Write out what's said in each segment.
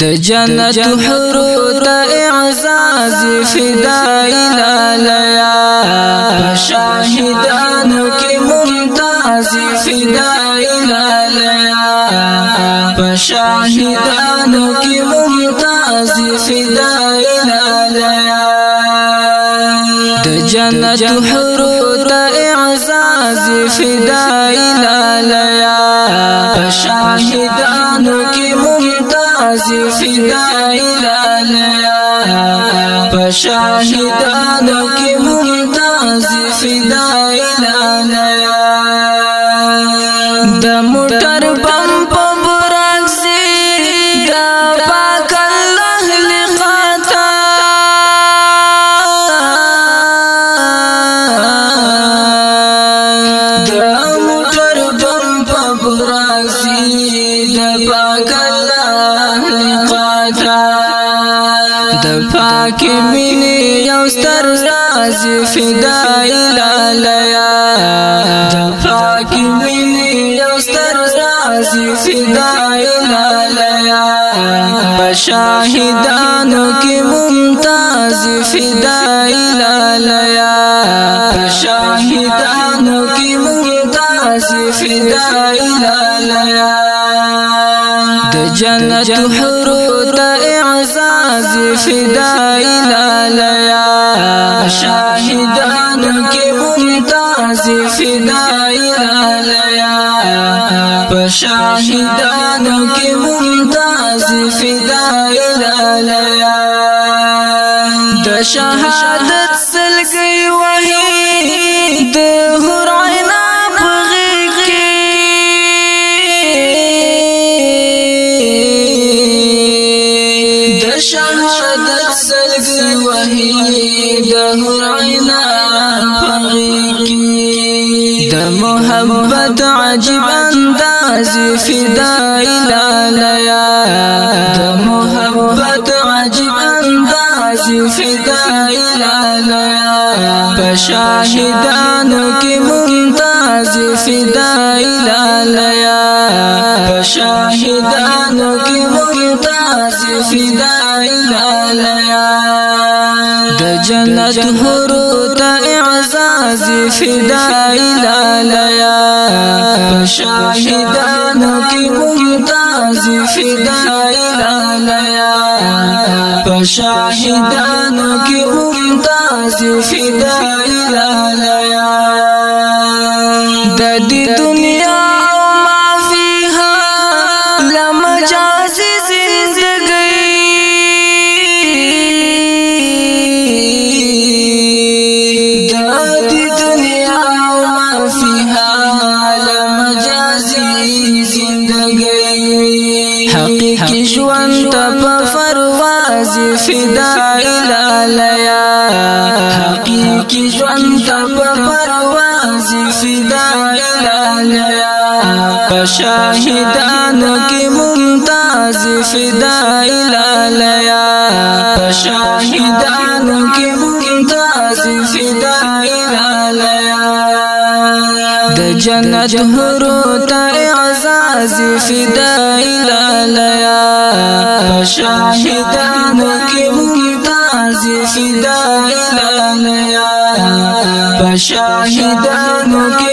د جنت حور د اعزاز فدای لالیا شاهدانو کې ممتاز فدای لالیا شاهدانو کې ممتاز فدای لالیا د جنت حور د اعزاز فدای لالیا شاهدانو عزیز فدای لاله پشاهدان کلا لقاتا د پاک منی یو ستر راز فدای لالیا د پاک منی یو ستر راز فدای لالیا بشاهدانو کی ممتاز فدای لالیا بشاهدانو کی ممتاز فدای لالیا د جنت حور ته اعزاز فدای لالیا شاهدان کې ممتاز فدای لالیا په شاهدان کې ممتاز فدای لالیا د شهادت محبت عجب انداز فدا الى ليا محبت عجب انداز الى ليا بشاهدان کی ممتاز الى ليا بشاهدان کی ممتاز الى ليا د جنت حرور غازی فدای لالیا شاهدانو کی ممتازی فدای لالیا شاهدانو کی ممتازی فدای لالیا د دې دنیا سیدا الالیا حقیقی ژوند ته پرواز سیدا الالیا شاهدانو کې ممتاز فدا الالیا شاهدانو کې ممتاز فدا الالیا د جنت هرو ته عزاز فدا الالیا شاهدانو کې ممتاز فدايان يا په شاهدانو کې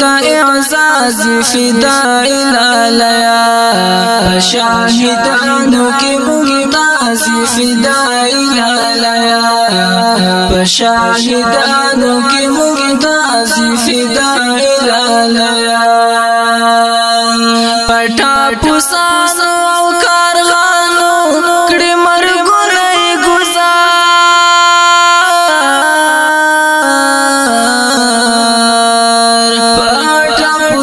تا اعزاز فدائی لالیا شاہدانو کی ممتاز فدائی لالیا پشاہدانو کی ممتاز فدائی لالیا پٹا پسانا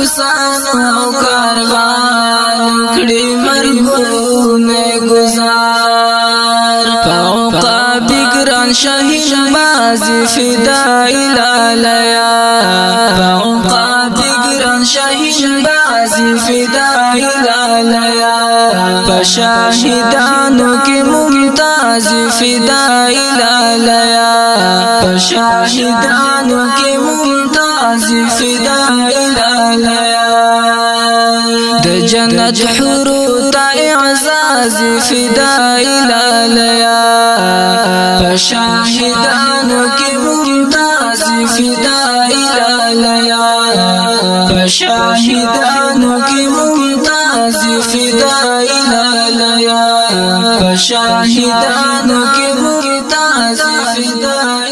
افسانو کارغان کړي مرګون گزار عقاب ګران شاهین بازی فدای لالیا عقاب ګران شاهین بازی فدای لالیا شاهدانو کې ممتاز فدای لالیا شاهدانو کې رازي فدا لالا د جنت حورو تا اعزاز فدا لالا فشاهدانو کې ممتاز فدا لالا فشاهدانو کې ممتاز فدا لالا فشاهدانو کې ممتاز فدا